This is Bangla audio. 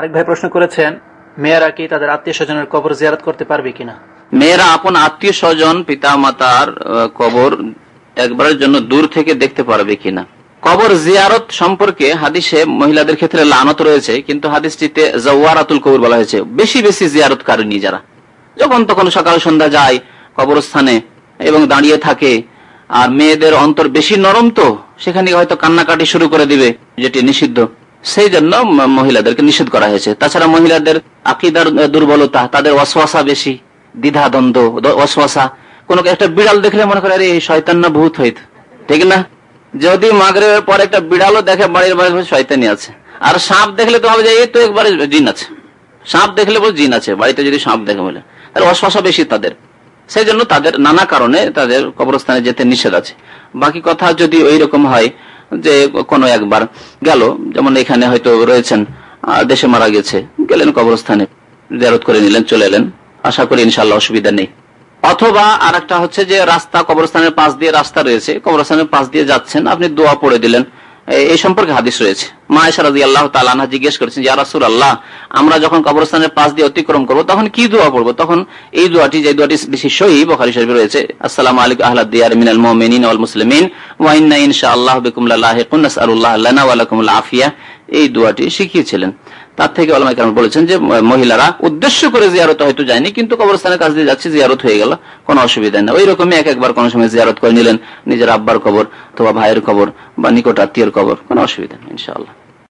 আরেক ভাই প্রশ্ন করেছেন, মেয়েরা কি তাদের আত্মীয় স্বজনের কবর জিয়ারত করতে পারবে কিনা? মেয়েরা আপন আত্মীয় স্বজন পিতা মাতার কবর একবারের জন্য দূর থেকে দেখতে পারবে কিনা। কবর জিয়ারত সম্পর্কে হাদিসে মহিলাদের ক্ষেত্রে লানত রয়েছে, কিন্তু হাদিসটিতে জওয়ারাতুল কবর বলা হয়েছে। বেশি বেশি জিয়ারত কারণী যারা। যখন তখন সকাল সন্ধ্যা যায় কবরস্থানে এবং দাঁড়িয়ে থাকে, আর মেয়েদের অন্তর বেশি নরম তো, সেখানে হয়তো কান্নাকাটি শুরু করে দিবে, যেটি নিষিদ্ধ। সেই জন্য মহিলাদেরকে নিষেধ করা হয়েছে। তাছাড়া মহিলাদের আকিদার দুর্বলতা, তাদের অশ্বাসা বেশি, দ্বিধা, দ্বন্দ্ব অশ্বাসা কোন একটা বিড়াল দেখলে মনে করে এই শয়তান না ভূত হইত। ঠিক না? যদি মাগরের পর একটা বিড়ালও দেখে, বাড়ির বাড়ির শয়তানি আছে। আর সাপ দেখলে তো হবে যে, এই তো একবারে জিন আছে। সাপ দেখলে বল জিন আছে, বাড়িতে যদি সাপ দেখে বলে। তাহলে অশ্বাসা বেশি তাদের। সেই জন্য তাদের নানা কারণে তাদের কবরস্থানে যেতে নিষেধ আছে। বাকি কথা যদি ওই রকম হয় যে কোনো একবার গেল, যেমন এখানে হয়তো রয়েছেন দেশে মারা গেছে, গেলেন কবরস্থানে জেরত করে নিলেন, চলে এলেন। আশা করি ইনশাল্লাহ অসুবিধা নেই। অথবা আর হচ্ছে যে রাস্তা, কবরস্থানের পাশ দিয়ে রাস্তা রয়েছে, কবরস্থানের পাশ দিয়ে যাচ্ছেন, আপনি দোয়া পড়ে দিলেন এই সম্পর্কে হাদিস রয়েছে। মা এসারাজি আল্লাহ তালা জিজ্ঞেস করেছেন যে আল্লাহ আমরা যখন কবরস্থানের পাশ দিয়ে অতিক্রম করব, তখন কি দোয়া পড়ব? তখন এই দোয়াটি, যে দোয়াটি বেশি সহি বখারি শরীফ রয়েছে, আসসালাম আলিক আহ্লাদিয়ার মিনাল মোহামিন ওয়াল মুসলিমিন ওয়াইন্না ইনশা আল্লাহ বিকুমুল্লাহ আল্লাহ আফিয়া। এই দোয়াটি শিখিয়েছিলেন। তার থেকে আলমাই কারণ বলেছেন যে মহিলারা উদ্দেশ্য করে জিয়ারত হয়তো যায়নি, কিন্তু কবরস্থানের কাছ দিয়ে যাচ্ছে, জিয়ারত হয়ে গেল, কোনো অসুবিধা নেই। ওই রকমই এক একবার কোনো সময় জিয়ারত করে নিলেন, নিজের আব্বার কবর অথবা ভাইয়ের কবর বা নিকট আত্মীয়ের কবর, কোনো অসুবিধা নেই, ইনশাআল্লাহ।